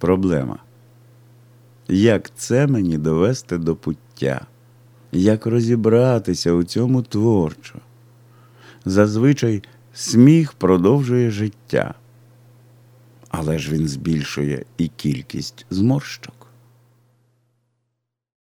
проблема. Як це мені довести до пуття? Як розібратися у цьому творчо? Зазвичай сміх продовжує життя, але ж він збільшує і кількість зморщок.